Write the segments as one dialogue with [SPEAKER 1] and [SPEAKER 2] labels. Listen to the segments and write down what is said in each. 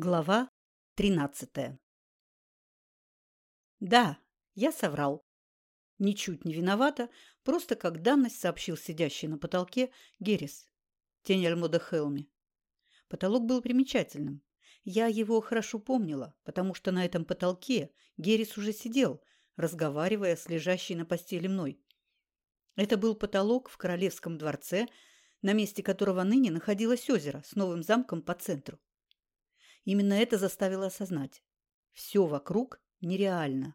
[SPEAKER 1] Глава тринадцатая Да, я соврал. Ничуть не виновата, просто как данность сообщил сидящий на потолке Геррис, тень Альмода Хелми. Потолок был примечательным. Я его хорошо помнила, потому что на этом потолке Геррис уже сидел, разговаривая с лежащей на постели мной. Это был потолок в Королевском дворце, на месте которого ныне находилось озеро с новым замком по центру. Именно это заставило осознать. Все вокруг нереально.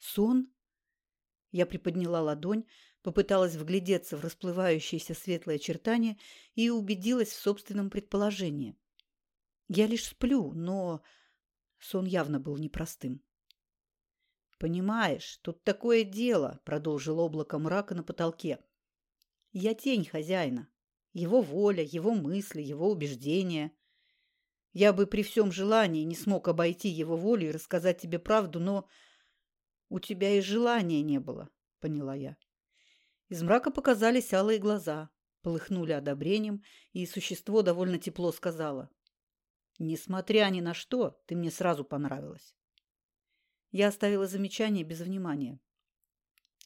[SPEAKER 1] Сон? Я приподняла ладонь, попыталась вглядеться в расплывающиеся светлые очертания и убедилась в собственном предположении. Я лишь сплю, но сон явно был непростым. «Понимаешь, тут такое дело», — продолжил облако мрака на потолке. «Я тень хозяина. Его воля, его мысли, его убеждения. Я бы при всем желании не смог обойти его волю и рассказать тебе правду, но у тебя и желания не было, поняла я. Из мрака показались алые глаза, полыхнули одобрением, и существо довольно тепло сказала. Несмотря ни на что, ты мне сразу понравилась. Я оставила замечание без внимания.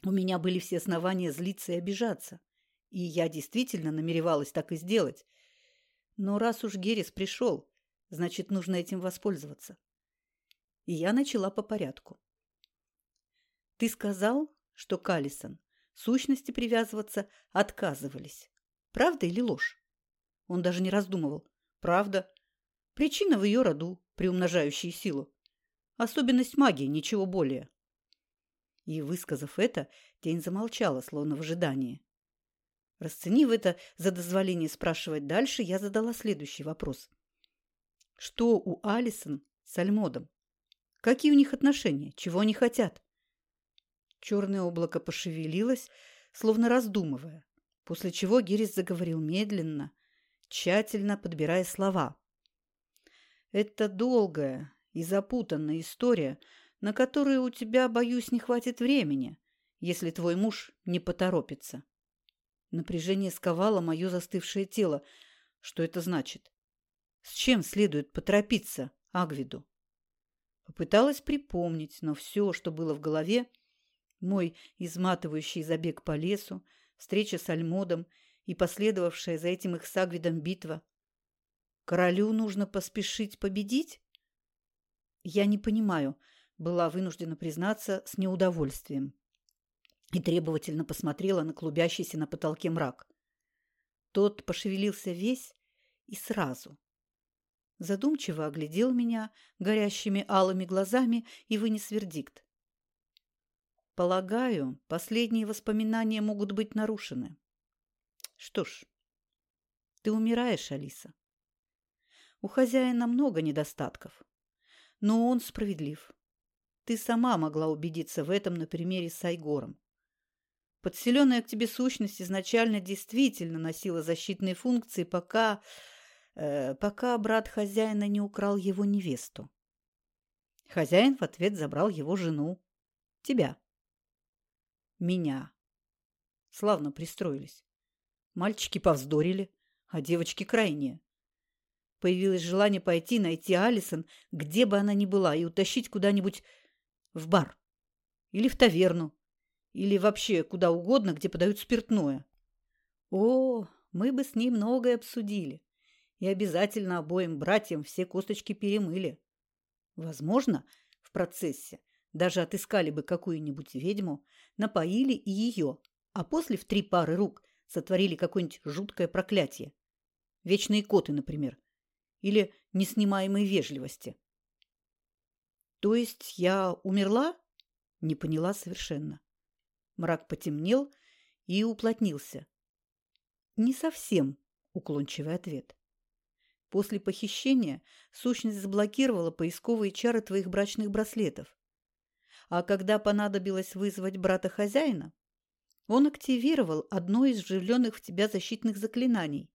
[SPEAKER 1] У меня были все основания злиться и обижаться. И я действительно намеревалась так и сделать. Но раз уж Геррис пришел, Значит, нужно этим воспользоваться. И я начала по порядку. Ты сказал, что Калисон сущности привязываться отказывались. Правда или ложь? Он даже не раздумывал. Правда. Причина в ее роду, приумножающей силу. Особенность магии, ничего более. И, высказав это, тень замолчала, словно в ожидании. Расценив это за дозволение спрашивать дальше, я задала следующий вопрос. Что у Алисон с Альмодом? Какие у них отношения? Чего они хотят? Черное облако пошевелилось, словно раздумывая, после чего Гирис заговорил медленно, тщательно подбирая слова. «Это долгая и запутанная история, на которую у тебя, боюсь, не хватит времени, если твой муж не поторопится». Напряжение сковало мое застывшее тело. Что это значит? С чем следует поторопиться Агвиду? Попыталась припомнить, но все, что было в голове, мой изматывающий забег по лесу, встреча с Альмодом и последовавшая за этим их с Агвидом битва. Королю нужно поспешить победить? Я не понимаю, была вынуждена признаться с неудовольствием и требовательно посмотрела на клубящийся на потолке мрак. Тот пошевелился весь и сразу задумчиво оглядел меня горящими алыми глазами и вынес вердикт. Полагаю, последние воспоминания могут быть нарушены. Что ж, ты умираешь, Алиса. У хозяина много недостатков, но он справедлив. Ты сама могла убедиться в этом на примере с Айгором. Подселенная к тебе сущность изначально действительно носила защитные функции, пока э, пока брат хозяина не украл его невесту. Хозяин в ответ забрал его жену. Тебя. Меня. Славно пристроились. Мальчики повздорили, а девочки крайние. Появилось желание пойти найти Алисон, где бы она ни была, и утащить куда-нибудь в бар. Или в таверну. Или вообще куда угодно, где подают спиртное. О, мы бы с ней многое обсудили и обязательно обоим братьям все косточки перемыли. Возможно, в процессе даже отыскали бы какую-нибудь ведьму, напоили и ее, а после в три пары рук сотворили какое-нибудь жуткое проклятие. Вечные коты, например. Или неснимаемой вежливости. То есть я умерла? Не поняла совершенно. Мрак потемнел и уплотнился. Не совсем уклончивый ответ. После похищения сущность заблокировала поисковые чары твоих брачных браслетов. А когда понадобилось вызвать брата хозяина, он активировал одно из вживленных в тебя защитных заклинаний.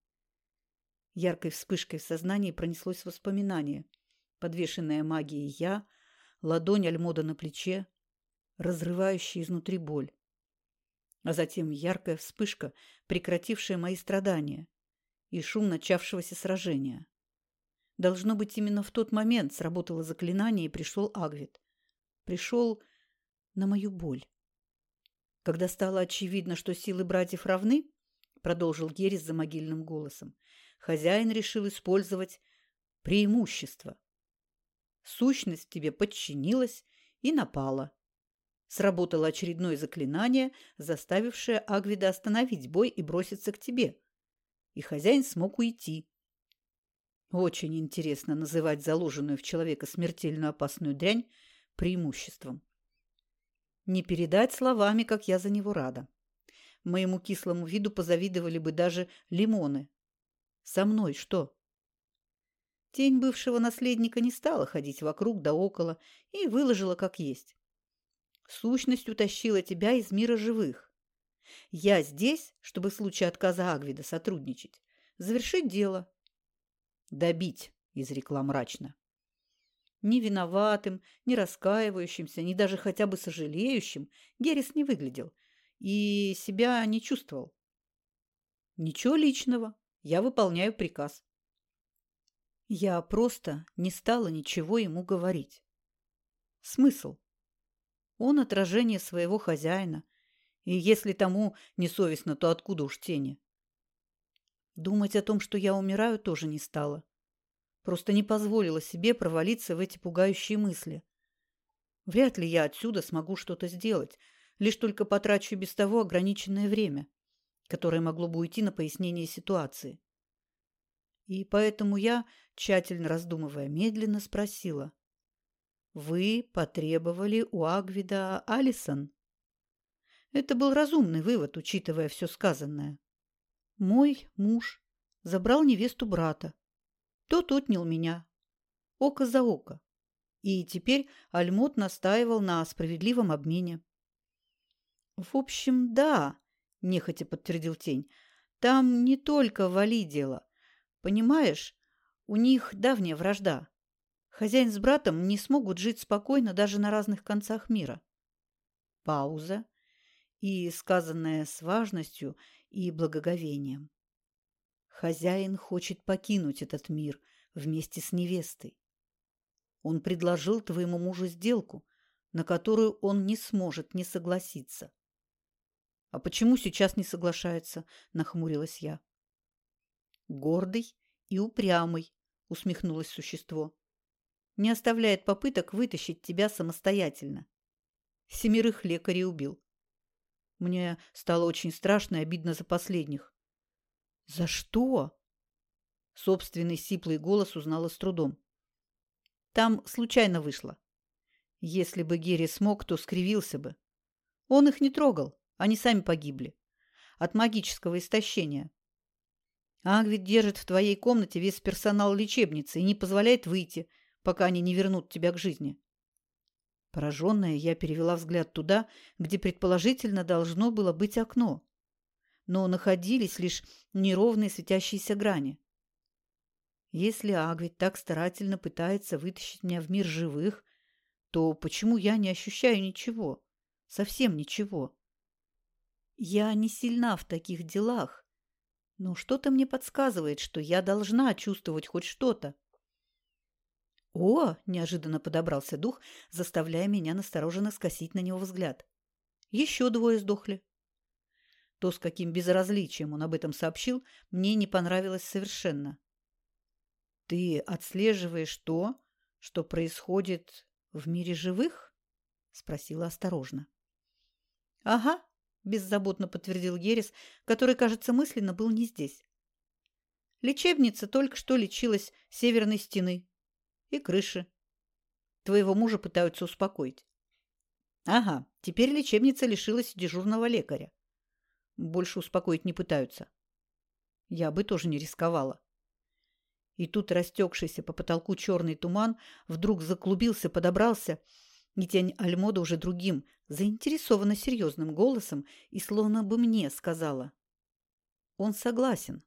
[SPEAKER 1] Яркой вспышкой в сознании пронеслось воспоминание. Подвешенная магией я, ладонь Альмода на плече, разрывающая изнутри боль. А затем яркая вспышка, прекратившая мои страдания и шум начавшегося сражения. Должно быть, именно в тот момент сработало заклинание и пришел Агвит. Пришел на мою боль. Когда стало очевидно, что силы братьев равны, продолжил Герис за могильным голосом, хозяин решил использовать преимущество. Сущность тебе подчинилась и напала. Сработало очередное заклинание, заставившее Агвида остановить бой и броситься к тебе. И хозяин смог уйти. Очень интересно называть заложенную в человека смертельно опасную дрянь преимуществом. Не передать словами, как я за него рада. Моему кислому виду позавидовали бы даже лимоны. Со мной что? Тень бывшего наследника не стала ходить вокруг да около и выложила как есть. Сущность утащила тебя из мира живых. Я здесь, чтобы в случае отказа Агвида сотрудничать, завершить дело, добить, изрекла мрачно. Ни виноватым, ни раскаивающимся, ни даже хотя бы сожалеющим Геррис не выглядел и себя не чувствовал. Ничего личного, я выполняю приказ. Я просто не стала ничего ему говорить. Смысл? Он отражение своего хозяина, и если тому не совестно, то откуда уж тени? Думать о том, что я умираю, тоже не стала. Просто не позволила себе провалиться в эти пугающие мысли. Вряд ли я отсюда смогу что-то сделать, лишь только потрачу без того ограниченное время, которое могло бы уйти на пояснение ситуации. И поэтому я, тщательно раздумывая, медленно спросила. «Вы потребовали у Агвида Алисон?» Это был разумный вывод, учитывая все сказанное. Мой муж забрал невесту брата. Тот отнял меня. Око за око. И теперь Альмот настаивал на справедливом обмене. В общем, да, нехотя подтвердил тень. Там не только Вали дело. Понимаешь, у них давняя вражда. Хозяин с братом не смогут жить спокойно даже на разных концах мира. Пауза и сказанная с важностью и благоговением. Хозяин хочет покинуть этот мир вместе с невестой. Он предложил твоему мужу сделку, на которую он не сможет не согласиться. — А почему сейчас не соглашается? — нахмурилась я. — Гордый и упрямый, — усмехнулось существо. — Не оставляет попыток вытащить тебя самостоятельно. Семерых лекарей убил. Мне стало очень страшно и обидно за последних. «За что?» Собственный сиплый голос узнала с трудом. «Там случайно вышло. Если бы Герри смог, то скривился бы. Он их не трогал, они сами погибли. От магического истощения. Агвит держит в твоей комнате весь персонал лечебницы и не позволяет выйти, пока они не вернут тебя к жизни. Пораженная, я перевела взгляд туда, где предположительно должно было быть окно. Но находились лишь неровные светящиеся грани. Если Агвит так старательно пытается вытащить меня в мир живых, то почему я не ощущаю ничего? Совсем ничего. Я не сильна в таких делах, но что-то мне подсказывает, что я должна чувствовать хоть что-то. «О!» – неожиданно подобрался дух, заставляя меня настороженно скосить на него взгляд. «Еще двое сдохли». То, с каким безразличием он об этом сообщил, мне не понравилось совершенно. «Ты отслеживаешь то, что происходит в мире живых?» – спросила осторожно. «Ага», – беззаботно подтвердил Герес, который, кажется, мысленно был не здесь. Лечебница только что лечилась северной стены и крыши. Твоего мужа пытаются успокоить. Ага, теперь лечебница лишилась дежурного лекаря. Больше успокоить не пытаются. Я бы тоже не рисковала. И тут растекшийся по потолку черный туман вдруг заклубился, подобрался, и тень Альмода уже другим, заинтересованно серьезным голосом и словно бы мне сказала. Он согласен.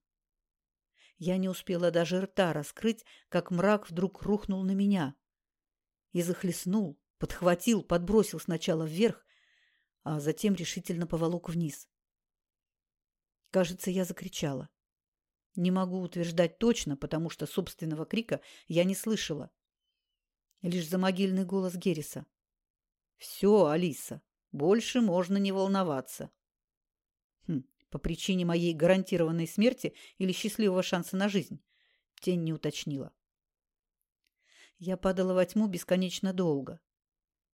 [SPEAKER 1] Я не успела даже рта раскрыть, как мрак вдруг рухнул на меня. И захлестнул, подхватил, подбросил сначала вверх, а затем решительно поволок вниз. Кажется, я закричала. Не могу утверждать точно, потому что собственного крика я не слышала. Лишь за могильный голос Герриса. «Все, Алиса, больше можно не волноваться». По причине моей гарантированной смерти или счастливого шанса на жизнь? Тень не уточнила. Я падала во тьму бесконечно долго.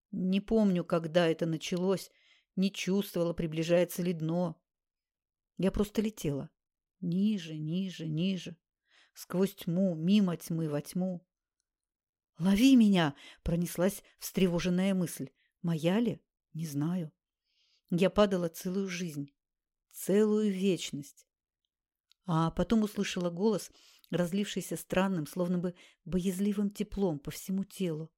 [SPEAKER 1] Не помню, когда это началось, не чувствовала, приближается ли дно. Я просто летела. Ниже, ниже, ниже. Сквозь тьму, мимо тьмы, во тьму. «Лови меня!» – пронеслась встревоженная мысль. «Моя ли? Не знаю». Я падала целую жизнь, целую вечность. А потом услышала голос, разлившийся странным, словно бы боязливым теплом по всему телу.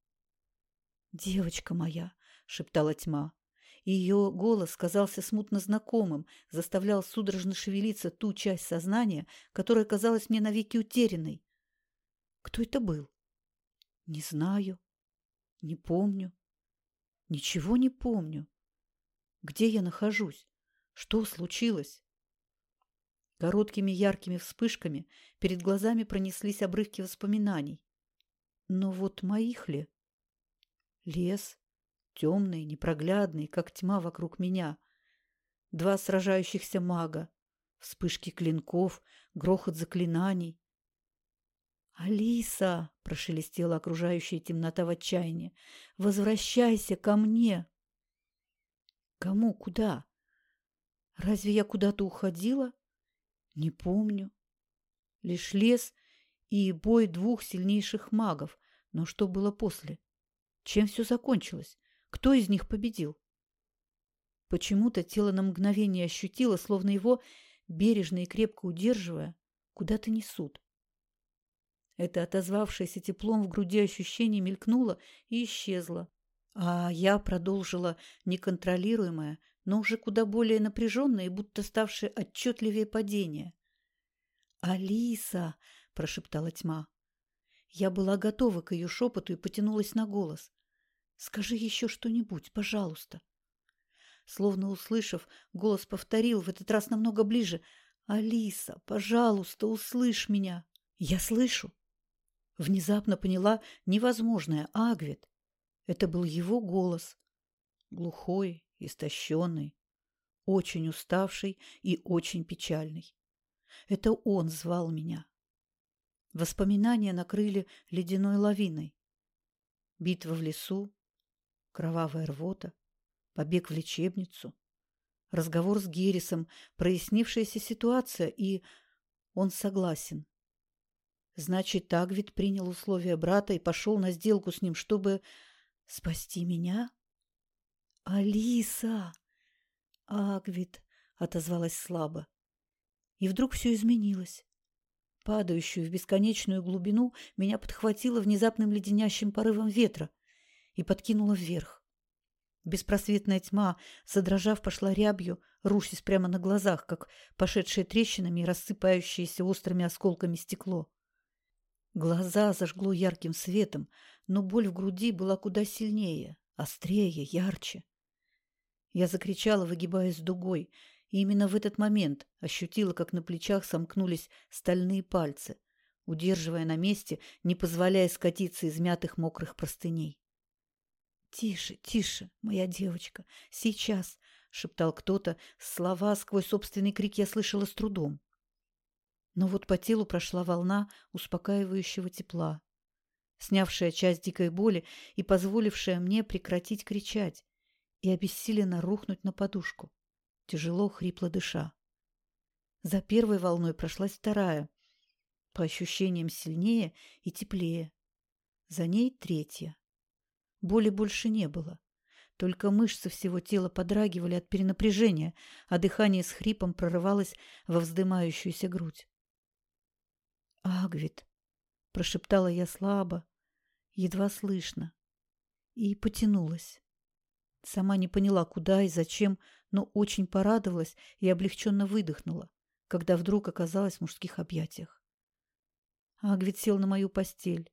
[SPEAKER 1] «Девочка моя!» – шептала тьма ее голос казался смутно знакомым, заставлял судорожно шевелиться ту часть сознания, которая казалась мне навеки утерянной. Кто это был? Не знаю. Не помню. Ничего не помню. Где я нахожусь? Что случилось? Короткими яркими вспышками перед глазами пронеслись обрывки воспоминаний. Но вот моих ли? Лес, темный, непроглядный, как тьма вокруг меня. Два сражающихся мага, вспышки клинков, грохот заклинаний. «Алиса!» – прошелестела окружающая темнота в отчаянии. «Возвращайся ко мне!» «Кому? Куда? Разве я куда-то уходила? Не помню. Лишь лес и бой двух сильнейших магов. Но что было после? Чем все закончилось? Кто из них победил? Почему-то тело на мгновение ощутило, словно его, бережно и крепко удерживая, куда-то несут. Это отозвавшееся теплом в груди ощущение мелькнуло и исчезло. А я продолжила неконтролируемое, но уже куда более напряженное и будто ставшее отчетливее падение. «Алиса!» – прошептала тьма. Я была готова к ее шепоту и потянулась на голос. Скажи еще что-нибудь, пожалуйста. Словно услышав, голос повторил, в этот раз намного ближе. «Алиса, пожалуйста, услышь меня!» «Я слышу!» Внезапно поняла невозможное. Агвит. Это был его голос. Глухой, истощенный, очень уставший и очень печальный. Это он звал меня. Воспоминания накрыли ледяной лавиной. Битва в лесу, кровавая рвота, побег в лечебницу, разговор с Геррисом, прояснившаяся ситуация, и он согласен. Значит, Агвит принял условия брата и пошел на сделку с ним, чтобы спасти меня? «Алиса!» «Агвит!» — отозвалась слабо. И вдруг все изменилось. Падающую в бесконечную глубину меня подхватило внезапным леденящим порывом ветра — и подкинула вверх. Беспросветная тьма, задрожав, пошла рябью, рушясь прямо на глазах, как пошедшее трещинами и рассыпающееся острыми осколками стекло. Глаза зажгло ярким светом, но боль в груди была куда сильнее, острее, ярче. Я закричала, выгибаясь дугой, и именно в этот момент ощутила, как на плечах сомкнулись стальные пальцы, удерживая на месте, не позволяя скатиться из мятых мокрых простыней. «Тише, тише, моя девочка, сейчас!» — шептал кто-то. Слова сквозь собственный крик я слышала с трудом. Но вот по телу прошла волна успокаивающего тепла, снявшая часть дикой боли и позволившая мне прекратить кричать и обессиленно рухнуть на подушку, тяжело хрипло дыша. За первой волной прошлась вторая, по ощущениям сильнее и теплее. За ней третья. Боли больше не было. Только мышцы всего тела подрагивали от перенапряжения, а дыхание с хрипом прорывалось во вздымающуюся грудь. «Агвит!» – прошептала я слабо, едва слышно, и потянулась. Сама не поняла, куда и зачем, но очень порадовалась и облегченно выдохнула, когда вдруг оказалась в мужских объятиях. Агвит сел на мою постель,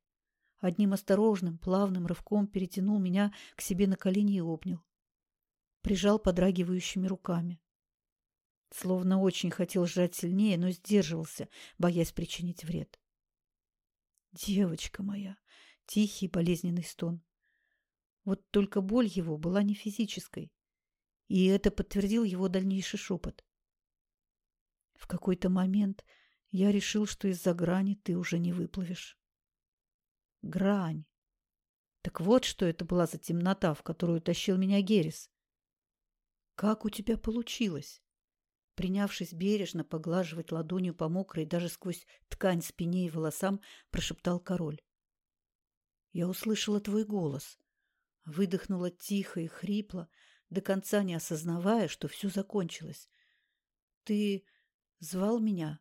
[SPEAKER 1] одним осторожным, плавным рывком перетянул меня к себе на колени и обнял. Прижал подрагивающими руками. словно очень хотел сжать сильнее, но сдерживался, боясь причинить вред. «Девочка моя!» — тихий болезненный стон. Вот только боль его была не физической, и это подтвердил его дальнейший шепот. В какой-то момент я решил, что из-за грани ты уже не выплывешь. Грань. Так вот, что это была за темнота, в которую тащил меня Герис. Как у тебя получилось? Принявшись бережно поглаживать ладонью по мокрой даже сквозь ткань спине и волосам, прошептал король. Я услышала твой голос. Выдохнула тихо и хрипло, до конца не осознавая, что все закончилось. Ты звал меня?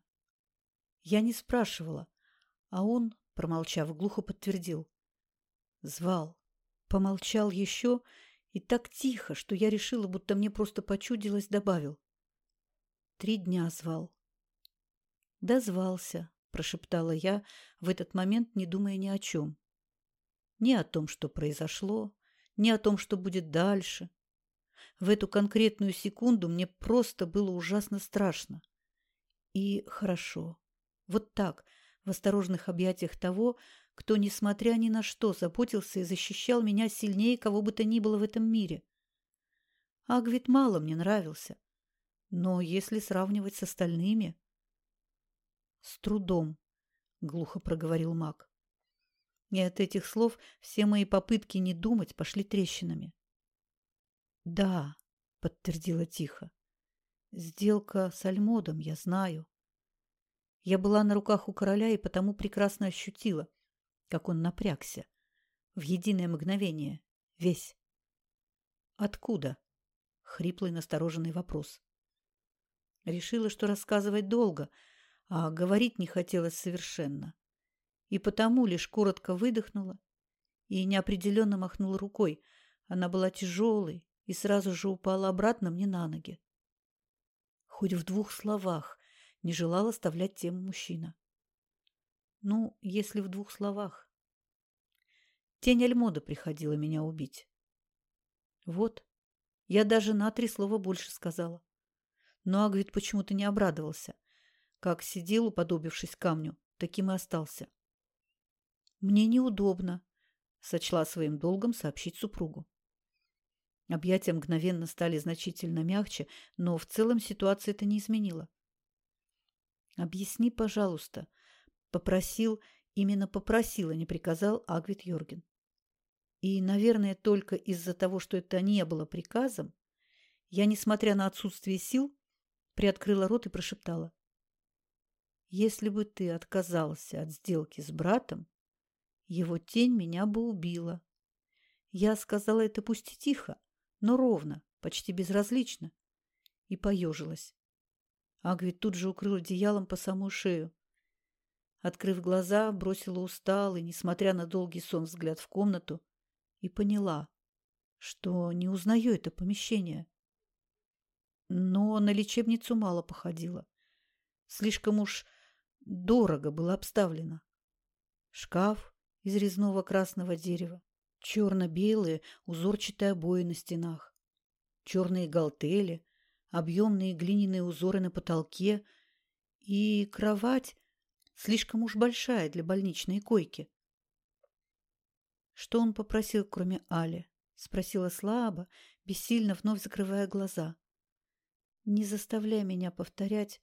[SPEAKER 1] Я не спрашивала, а он, промолчав, глухо подтвердил. Звал. Помолчал еще и так тихо, что я решила, будто мне просто почудилось, добавил. Три дня звал. «Дозвался», – прошептала я, в этот момент не думая ни о чем. Ни о том, что произошло, ни о том, что будет дальше. В эту конкретную секунду мне просто было ужасно страшно. И хорошо. Вот так, в осторожных объятиях того, кто, несмотря ни на что, заботился и защищал меня сильнее кого бы то ни было в этом мире. Агвит мало мне нравился. Но если сравнивать с остальными... — С трудом, — глухо проговорил маг. И от этих слов все мои попытки не думать пошли трещинами. — Да, — подтвердила тихо. — Сделка с Альмодом, я знаю. Я была на руках у короля и потому прекрасно ощутила, как он напрягся. В единое мгновение. Весь. «Откуда?» — хриплый настороженный вопрос. Решила, что рассказывать долго, а говорить не хотелось совершенно. И потому лишь коротко выдохнула и неопределенно махнула рукой. Она была тяжелой и сразу же упала обратно мне на ноги. Хоть в двух словах, не желал оставлять тему мужчина. Ну, если в двух словах. Тень Альмода приходила меня убить. Вот, я даже на три слова больше сказала. Но Агвит почему-то не обрадовался. Как сидел, уподобившись камню, таким и остался. «Мне неудобно», — сочла своим долгом сообщить супругу. Объятия мгновенно стали значительно мягче, но в целом ситуация это не изменила. «Объясни, пожалуйста», — попросил, именно попросил, а не приказал Агвит Йорген. И, наверное, только из-за того, что это не было приказом, я, несмотря на отсутствие сил, приоткрыла рот и прошептала. «Если бы ты отказался от сделки с братом, его тень меня бы убила». Я сказала это пусть и тихо, но ровно, почти безразлично, и поежилась. Агвит тут же укрыл одеялом по самую шею. Открыв глаза, бросила усталый, несмотря на долгий сон, взгляд в комнату и поняла, что не узнаю это помещение. Но на лечебницу мало походило. Слишком уж дорого было обставлено. Шкаф из резного красного дерева, черно-белые узорчатые обои на стенах, черные галтели, объемные глиняные узоры на потолке и кровать слишком уж большая для больничной койки. Что он попросил, кроме Али? Спросила слабо, бессильно вновь закрывая глаза. Не заставляй меня повторять,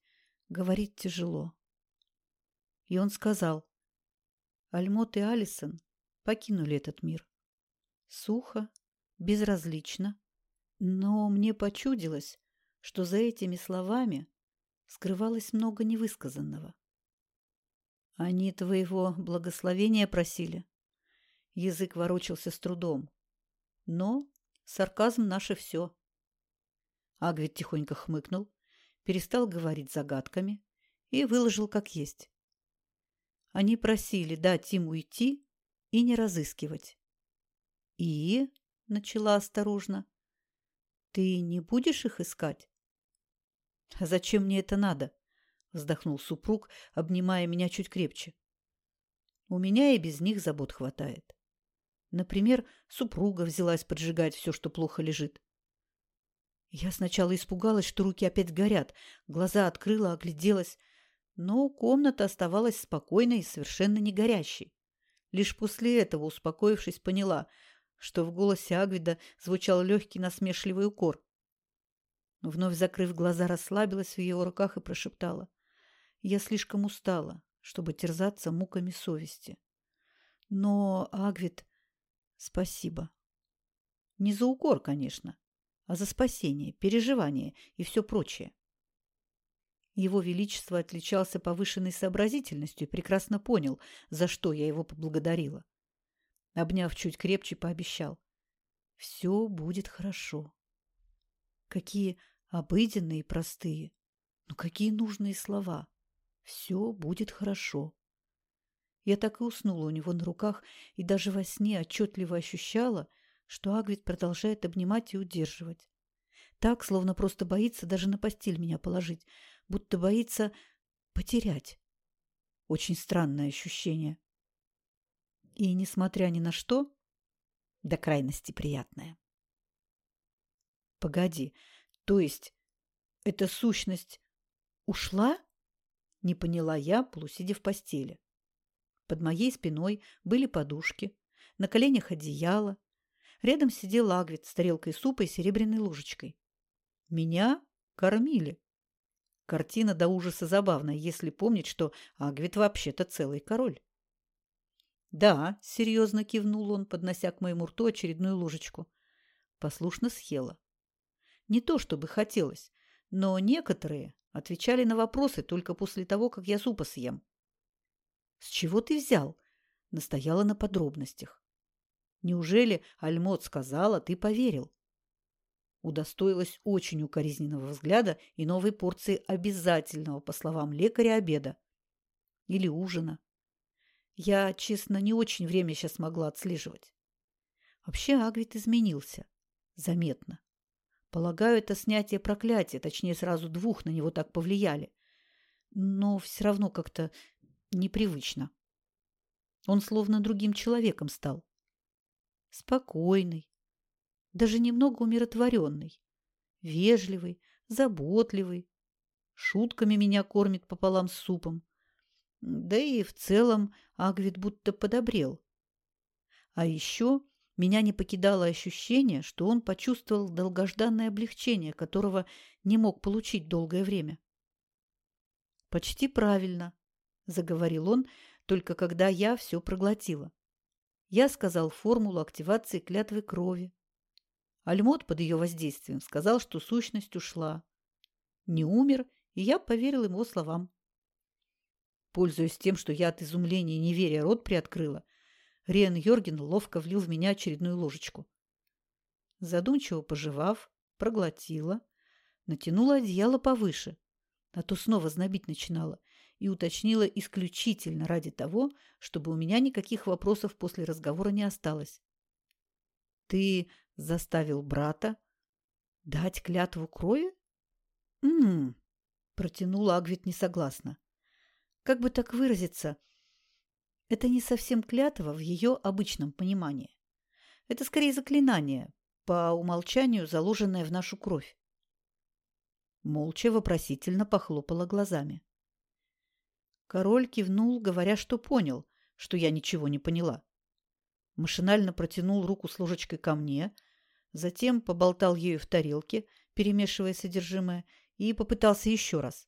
[SPEAKER 1] говорить тяжело. И он сказал, Альмот и Алисон покинули этот мир. Сухо, безразлично, но мне почудилось, что за этими словами скрывалось много невысказанного. «Они твоего благословения просили?» Язык ворочался с трудом. Но сарказм наше все. Агвит тихонько хмыкнул, перестал говорить загадками и выложил как есть. Они просили дать им уйти и не разыскивать. «И?» — начала осторожно. «Ты не будешь их искать?» «А зачем мне это надо?» – вздохнул супруг, обнимая меня чуть крепче. «У меня и без них забот хватает. Например, супруга взялась поджигать все, что плохо лежит. Я сначала испугалась, что руки опять горят, глаза открыла, огляделась, но комната оставалась спокойной и совершенно не горящей. Лишь после этого, успокоившись, поняла, что в голосе Агвида звучал легкий насмешливый укор. Вновь закрыв глаза, расслабилась в его руках и прошептала. «Я слишком устала, чтобы терзаться муками совести. Но, Агвид, спасибо. Не за укор, конечно, а за спасение, переживание и все прочее. Его Величество отличался повышенной сообразительностью и прекрасно понял, за что я его поблагодарила. Обняв чуть крепче, пообещал. «Все будет хорошо». Какие обыденные и простые, но какие нужные слова. «Все будет хорошо». Я так и уснула у него на руках и даже во сне отчетливо ощущала, что Агвит продолжает обнимать и удерживать. Так, словно просто боится даже на постель меня положить, будто боится потерять. Очень странное ощущение. И, несмотря ни на что, до крайности приятное. Погоди, то есть эта сущность ушла? Не поняла я, полусидя в постели. Под моей спиной были подушки, на коленях одеяло. Рядом сидел Агвит с тарелкой супа и серебряной ложечкой. Меня кормили. Картина до ужаса забавная, если помнить, что Агвит вообще-то целый король. «Да», — серьезно кивнул он, поднося к моему рту очередную ложечку. Послушно съела. Не то чтобы хотелось, но некоторые отвечали на вопросы только после того, как я супа съем. «С чего ты взял?» — настояла на подробностях. «Неужели Альмот сказала, ты поверил?» Удостоилась очень укоризненного взгляда и новой порции обязательного, по словам лекаря, обеда. Или ужина. Я, честно, не очень время сейчас могла отслеживать. Вообще Агвит изменился. Заметно. Полагаю, это снятие проклятия, точнее, сразу двух на него так повлияли. Но все равно как-то непривычно. Он словно другим человеком стал. Спокойный, даже немного умиротворенный, вежливый, заботливый, шутками меня кормит пополам с супом. Да и в целом Агвит будто подобрел. А еще меня не покидало ощущение, что он почувствовал долгожданное облегчение, которого не мог получить долгое время. «Почти правильно», – заговорил он, только когда я все проглотила. Я сказал формулу активации клятвы крови. Альмот под ее воздействием сказал, что сущность ушла. Не умер, и я поверил его словам. Пользуясь тем, что я от изумления и неверия рот приоткрыла, Риан Йорген ловко влил в меня очередную ложечку. Задумчиво пожевав, проглотила, натянула одеяло повыше, а то снова знобить начинала, и уточнила исключительно ради того, чтобы у меня никаких вопросов после разговора не осталось. «Ты заставил брата дать клятву крови? М-м, протянула Агвит несогласно. Как бы так выразиться? Это не совсем клятва в ее обычном понимании. Это скорее заклинание, по умолчанию заложенное в нашу кровь. Молча вопросительно похлопала глазами. Король кивнул, говоря, что понял, что я ничего не поняла. Машинально протянул руку с ложечкой ко мне, затем поболтал ею в тарелке, перемешивая содержимое, и попытался еще раз.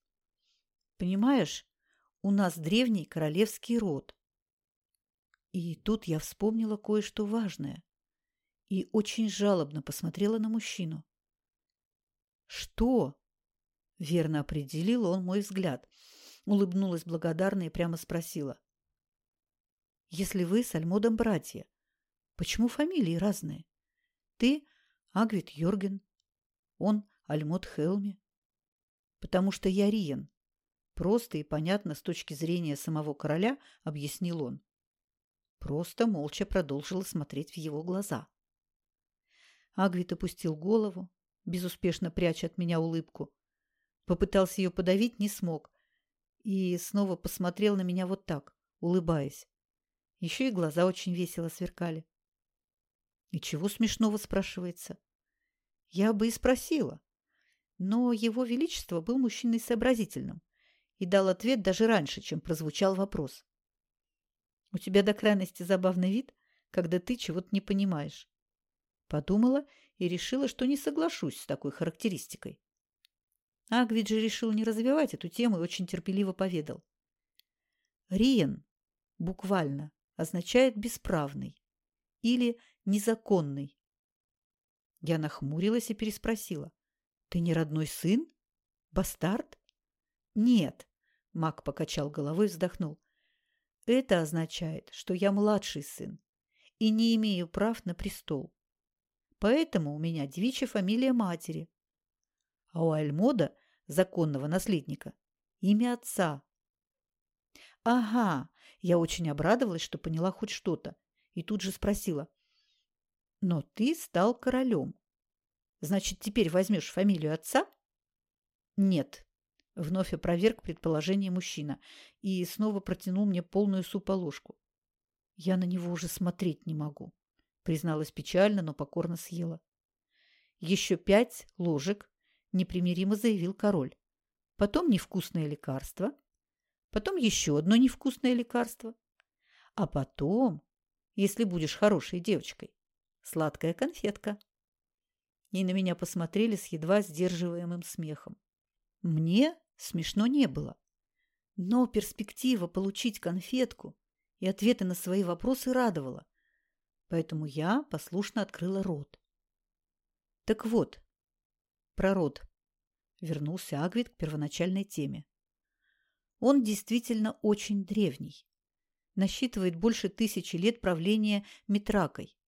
[SPEAKER 1] «Понимаешь, у нас древний королевский род». И тут я вспомнила кое-что важное и очень жалобно посмотрела на мужчину. «Что?» – верно определил он мой взгляд. Улыбнулась благодарно и прямо спросила. «Если вы с Альмодом братья, почему фамилии разные? Ты Агвит Йорген, он Альмот Хелми. Потому что я Риен. Просто и понятно с точки зрения самого короля, объяснил он. Просто молча продолжила смотреть в его глаза. Агвит опустил голову, безуспешно пряча от меня улыбку. Попытался ее подавить, не смог. И снова посмотрел на меня вот так, улыбаясь. Еще и глаза очень весело сверкали. И чего смешного спрашивается? Я бы и спросила, Но его величество был мужчиной сообразительным и дал ответ даже раньше, чем прозвучал вопрос. «У тебя до крайности забавный вид, когда ты чего-то не понимаешь». Подумала и решила, что не соглашусь с такой характеристикой. Агвид же решил не развивать эту тему и очень терпеливо поведал. Риен буквально означает «бесправный» или «незаконный». Я нахмурилась и переспросила. «Ты не родной сын? Бастард?» «Нет», — маг покачал головой и вздохнул. «Это означает, что я младший сын и не имею прав на престол. Поэтому у меня девичья фамилия матери. А у Альмода, законного наследника, имя отца. Ага, я очень обрадовалась, что поняла хоть что-то, и тут же спросила. Но ты стал королем. Значит, теперь возьмешь фамилию отца? Нет, вновь опроверг предположение мужчина и снова протянул мне полную суположку. Я на него уже смотреть не могу призналась печально, но покорно съела. Еще пять ложек, непримиримо заявил король. Потом невкусное лекарство. Потом еще одно невкусное лекарство. А потом, если будешь хорошей девочкой, сладкая конфетка. И на меня посмотрели с едва сдерживаемым смехом. Мне смешно не было. Но перспектива получить конфетку и ответы на свои вопросы радовала поэтому я послушно открыла рот. Так вот, про род. Вернулся Агвит к первоначальной теме. Он действительно очень древний. Насчитывает больше тысячи лет правления Митракой.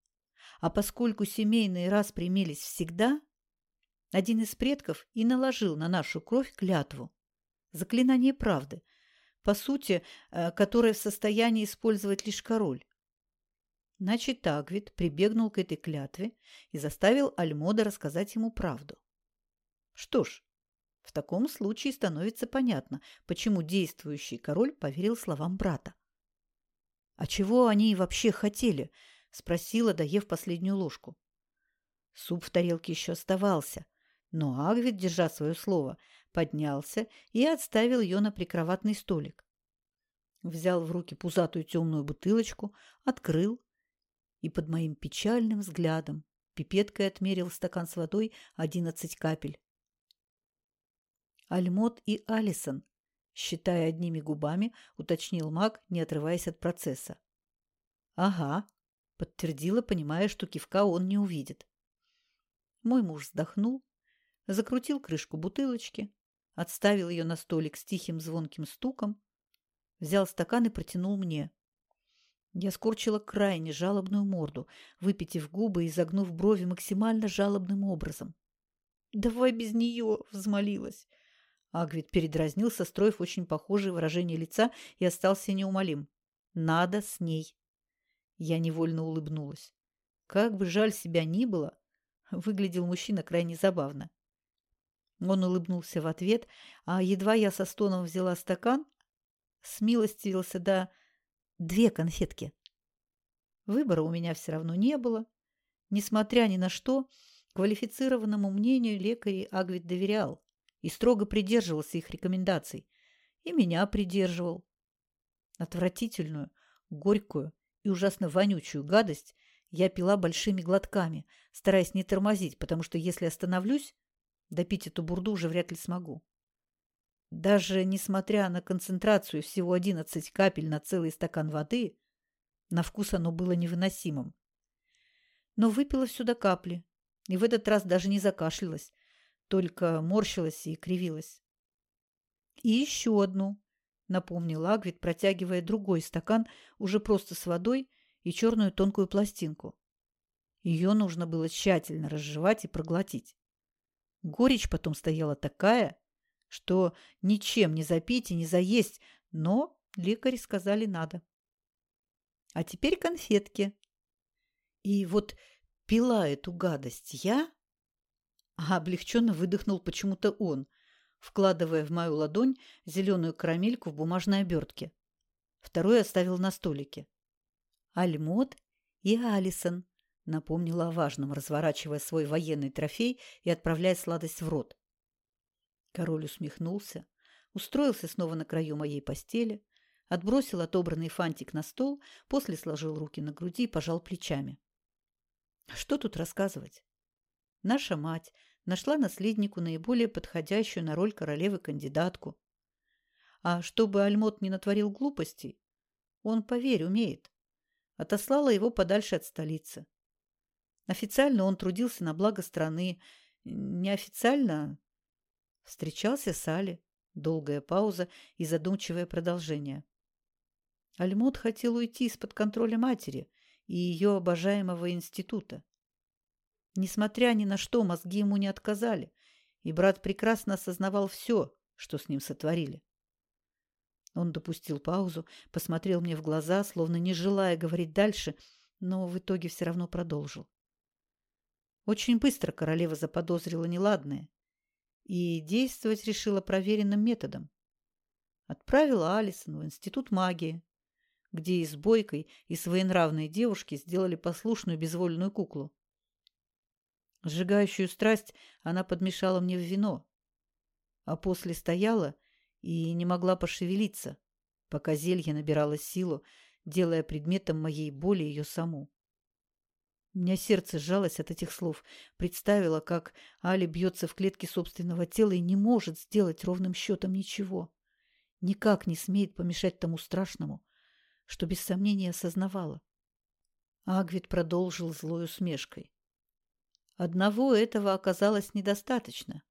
[SPEAKER 1] А поскольку семейные распри имелись всегда, один из предков и наложил на нашу кровь клятву. Заклинание правды, по сути, э, которое в состоянии использовать лишь король. Значит, Агвит прибегнул к этой клятве и заставил Альмода рассказать ему правду. Что ж, в таком случае становится понятно, почему действующий король поверил словам брата. «А чего они вообще хотели?» – спросила, доев последнюю ложку. Суп в тарелке еще оставался, но Агвит, держа свое слово, поднялся и отставил ее на прикроватный столик. Взял в руки пузатую темную бутылочку, открыл и под моим печальным взглядом пипеткой отмерил стакан с водой одиннадцать капель. Альмот и Алисон, считая одними губами, уточнил маг, не отрываясь от процесса. «Ага», — подтвердила, понимая, что кивка он не увидит. Мой муж вздохнул, закрутил крышку бутылочки, отставил ее на столик с тихим звонким стуком, взял стакан и протянул мне. Я скорчила крайне жалобную морду, выпитив губы и загнув брови максимально жалобным образом. «Давай без нее!» – взмолилась. Агвит передразнил, состроив очень похожее выражение лица и остался неумолим. «Надо с ней!» Я невольно улыбнулась. Как бы жаль себя ни было, выглядел мужчина крайне забавно. Он улыбнулся в ответ, а едва я со стоном взяла стакан, смилостивился до Две конфетки. Выбора у меня все равно не было. Несмотря ни на что, квалифицированному мнению лекарей Агвит доверял и строго придерживался их рекомендаций. И меня придерживал. Отвратительную, горькую и ужасно вонючую гадость я пила большими глотками, стараясь не тормозить, потому что если остановлюсь, допить эту бурду уже вряд ли смогу. Даже несмотря на концентрацию всего 11 капель на целый стакан воды, на вкус оно было невыносимым. Но выпила сюда капли, и в этот раз даже не закашлялась, только морщилась и кривилась. «И еще одну», — напомнил Агвит, протягивая другой стакан уже просто с водой и черную тонкую пластинку. Ее нужно было тщательно разжевать и проглотить. Горечь потом стояла такая, что ничем не запить и не заесть, но лекари сказали надо. А теперь конфетки. И вот пила эту гадость я, а облегченно выдохнул почему-то он, вкладывая в мою ладонь зеленую карамельку в бумажной обертке. Второй оставил на столике. Альмот и Алисон, напомнила о важном, разворачивая свой военный трофей и отправляя сладость в рот. Король усмехнулся, устроился снова на краю моей постели, отбросил отобранный фантик на стол, после сложил руки на груди и пожал плечами. Что тут рассказывать? Наша мать нашла наследнику наиболее подходящую на роль королевы кандидатку. А чтобы Альмот не натворил глупостей, он, поверь, умеет. Отослала его подальше от столицы. Официально он трудился на благо страны, неофициально встречался с Али. Долгая пауза и задумчивое продолжение. Альмот хотел уйти из-под контроля матери и ее обожаемого института. Несмотря ни на что, мозги ему не отказали, и брат прекрасно осознавал все, что с ним сотворили. Он допустил паузу, посмотрел мне в глаза, словно не желая говорить дальше, но в итоге все равно продолжил. Очень быстро королева заподозрила неладное и действовать решила проверенным методом. Отправила Алисон в Институт магии, где и с бойкой, и своенравной девушки сделали послушную безвольную куклу. Сжигающую страсть она подмешала мне в вино, а после стояла и не могла пошевелиться, пока зелье набирало силу, делая предметом моей боли ее саму. У меня сердце сжалось от этих слов. Представила, как Али бьется в клетке собственного тела и не может сделать ровным счетом ничего. Никак не смеет помешать тому страшному, что без сомнения осознавала. Агвит продолжил злой усмешкой. Одного этого оказалось недостаточно.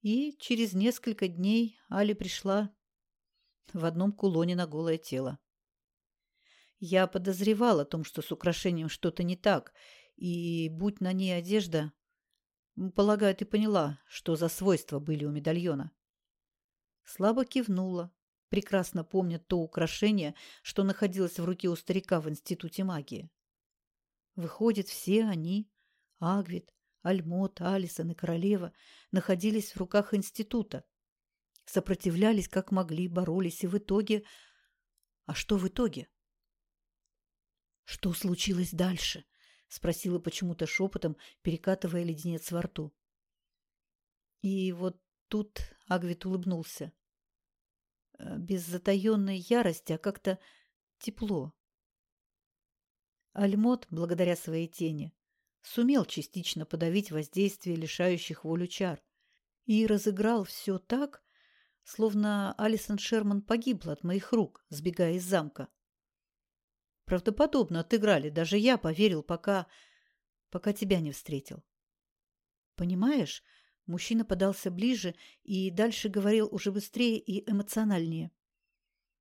[SPEAKER 1] И через несколько дней Али пришла в одном кулоне на голое тело. Я подозревал о том, что с украшением что-то не так, и, будь на ней одежда, полагаю, ты поняла, что за свойства были у медальона. Слабо кивнула, прекрасно помня то украшение, что находилось в руке у старика в Институте магии. Выходит, все они, Агвит, Альмот, Алисон и Королева, находились в руках Института. Сопротивлялись как могли, боролись, и в итоге... А что в итоге? «Что случилось дальше?» — спросила почему-то шепотом, перекатывая леденец во рту. И вот тут Агвит улыбнулся. Э, без затаенной ярости, а как-то тепло. Альмот, благодаря своей тени, сумел частично подавить воздействие лишающих волю чар и разыграл все так, словно Алисон Шерман погибла от моих рук, сбегая из замка. Правдоподобно отыграли, даже я поверил, пока... пока тебя не встретил. Понимаешь, Мужчина подался ближе и дальше говорил уже быстрее и эмоциональнее.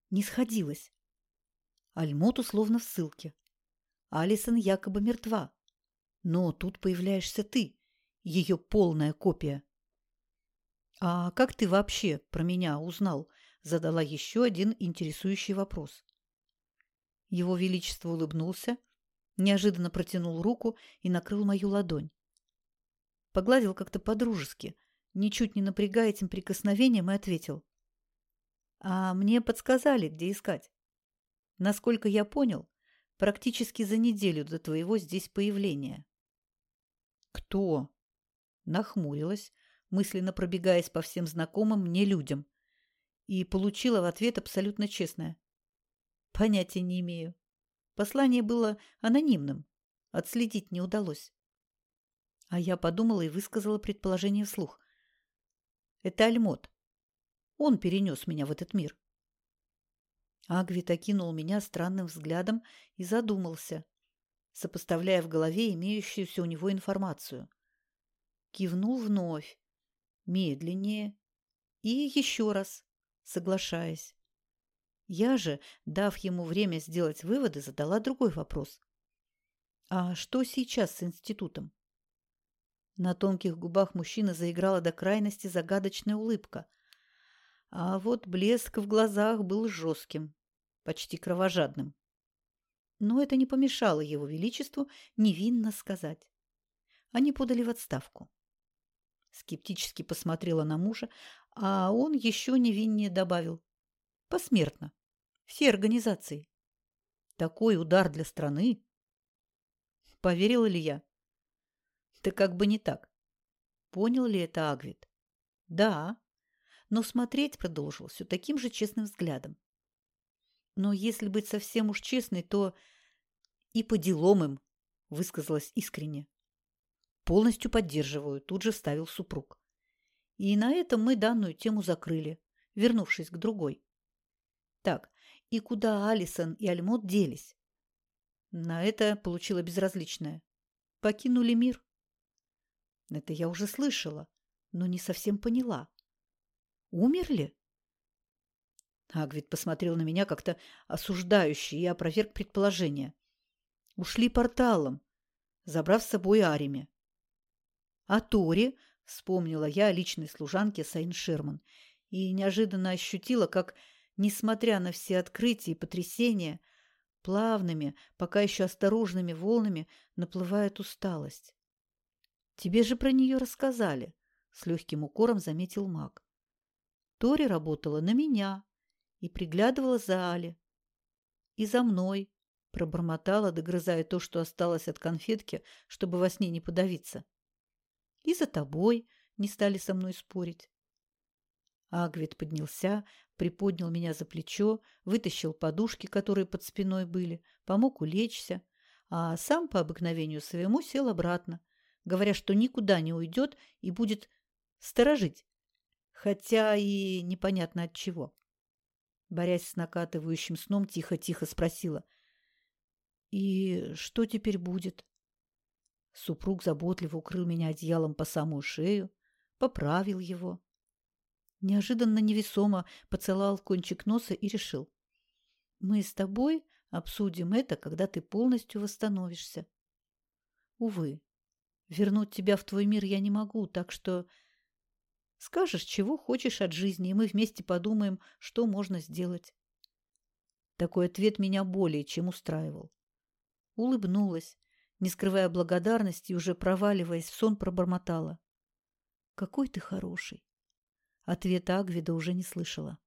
[SPEAKER 1] Не сходилось. Альмот условно в ссылке. Алисон якобы мертва. Но тут появляешься ты, ее полная копия. «А как ты вообще про меня узнал?» задала еще один интересующий вопрос. Его Величество улыбнулся, неожиданно протянул руку и накрыл мою ладонь. Погладил как-то по-дружески, ничуть не напрягая этим прикосновением, и ответил. «А мне подсказали, где искать. Насколько я понял, практически за неделю до твоего здесь появления». «Кто?» Нахмурилась, мысленно пробегаясь по всем знакомым мне людям, и получила в ответ абсолютно честное. «Понятия не имею. Послание было анонимным. Отследить не удалось. А я подумала и высказала предположение вслух. Это Альмот. Он перенес меня в этот мир. Агвит окинул меня странным взглядом и задумался, сопоставляя в голове имеющуюся у него информацию. Кивнул вновь, медленнее и еще раз, соглашаясь. Я же, дав ему время сделать выводы, задала другой вопрос. А что сейчас с институтом? На тонких губах мужчины заиграла до крайности загадочная улыбка. А вот блеск в глазах был жестким, почти кровожадным. Но это не помешало его величеству невинно сказать. Они подали в отставку. Скептически посмотрела на мужа, а он еще невиннее добавил. Посмертно. Все организации. Такой удар для страны. Поверила ли я? Да как бы не так. Понял ли это Агвит? Да, но смотреть продолжил все таким же честным взглядом. Но если быть совсем уж честной, то и по делам им, высказалась искренне. Полностью поддерживаю, тут же вставил супруг. И на этом мы данную тему закрыли, вернувшись к другой. Так, и куда Алисон и Альмот делись? На это получила безразличное. Покинули мир. Это я уже слышала, но не совсем поняла. Умерли? Агвит посмотрел на меня как-то осуждающе и опроверг предположение. Ушли порталом, забрав с собой Ариме. А Тори, вспомнила я о личной служанке Сайн Шерман и неожиданно ощутила, как, несмотря на все открытия и потрясения, плавными, пока еще осторожными волнами наплывает усталость. «Тебе же про нее рассказали», — с легким укором заметил маг. Тори работала на меня и приглядывала за Али. И за мной, пробормотала, догрызая то, что осталось от конфетки, чтобы во сне не подавиться. И за тобой не стали со мной спорить. Агвит поднялся, приподнял меня за плечо, вытащил подушки, которые под спиной были, помог улечься, а сам по обыкновению своему сел обратно, говоря, что никуда не уйдет и будет сторожить, хотя и непонятно от чего. Борясь с накатывающим сном, тихо-тихо спросила. «И что теперь будет?» Супруг заботливо укрыл меня одеялом по самую шею, поправил его. Неожиданно невесомо поцеловал кончик носа и решил. «Мы с тобой обсудим это, когда ты полностью восстановишься. Увы, вернуть тебя в твой мир я не могу, так что Скажешь, чего хочешь от жизни, и мы вместе подумаем, что можно сделать. Такой ответ меня более чем устраивал. Улыбнулась, не скрывая благодарности, уже проваливаясь в сон, пробормотала. «Какой ты хороший!» Ответа Агвида уже не слышала.